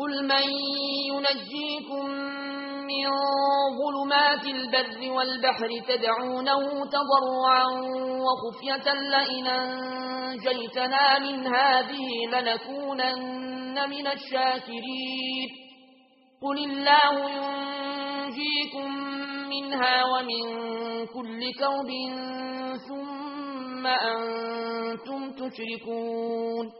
قل من ينجيكم من ظلمات البر والبحر تدعونه تضرعا وخفية لئن أنجيتنا من هذه لنكونن من الشاكرين. قل الله ينجيكم منها ومن كل كوب ثم أنتم تشركون.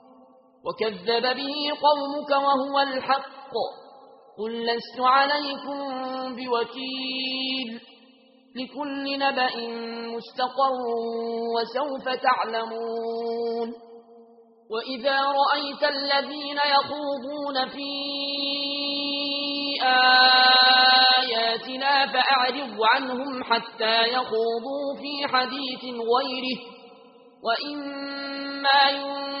وكذب به قومك وهو الحق. قل لست عليكم بوكيل. لكل نبأ مستقر وسوف تعلمون. وإذا رأيت الذين يقوضون في آياتنا فأعرض عنهم حتى يقوضوا في حديث غيره. وإما ينفرون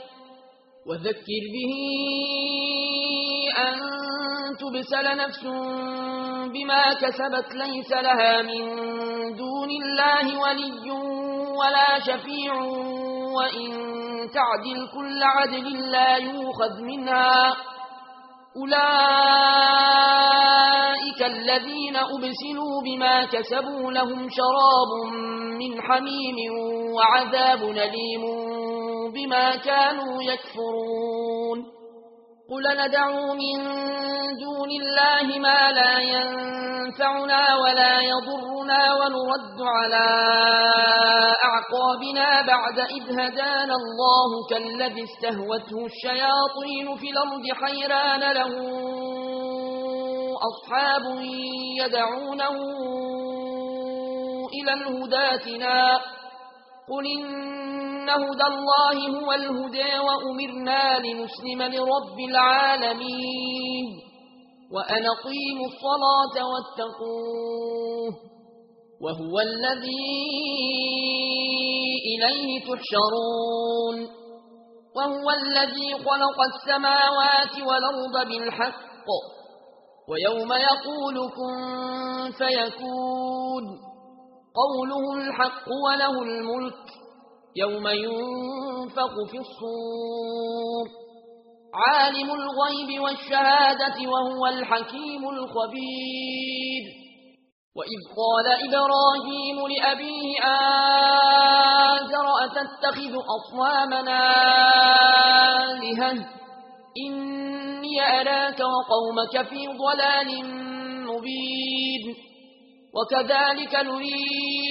وذكر به أن تبسل نفس بما كسبت ليس لها من دون الله ولي ولا شفيع وإن تعدل كل عدل لا يوخذ منها أولئك الذين أبسلوا بما كسبوا لهم شراب من حميم وعذاب نليم بما كانوا يكفرون. قل ندعو من دون الله ما لا ينفعنا ولا يضرنا ونرد على أعقابنا بعد إذ هدان الله كالذي استهوته الشياطين في الأرض حيران له أصحاب يدعونه إلى الهداتنا قل إن إن هدى الله هو الهدى وأمرنا لنسلم لرب العالمين وأن قيموا الصلاة واتقوه وهو الذي إليه تحشرون وهو الذي خلق السماوات والأرض بالحق ويوم يقول كن فيكون قوله الحق وله الملك يوم ينفق في الصور. عالم الغيب والشهادة وهو الحكيم الخبير. وإذ قال إبراهيم لأبيه آذر أتتخذ أصوامنا آلهة؟ إني أراك وقومك في ضلال مبين. وكذلك نريد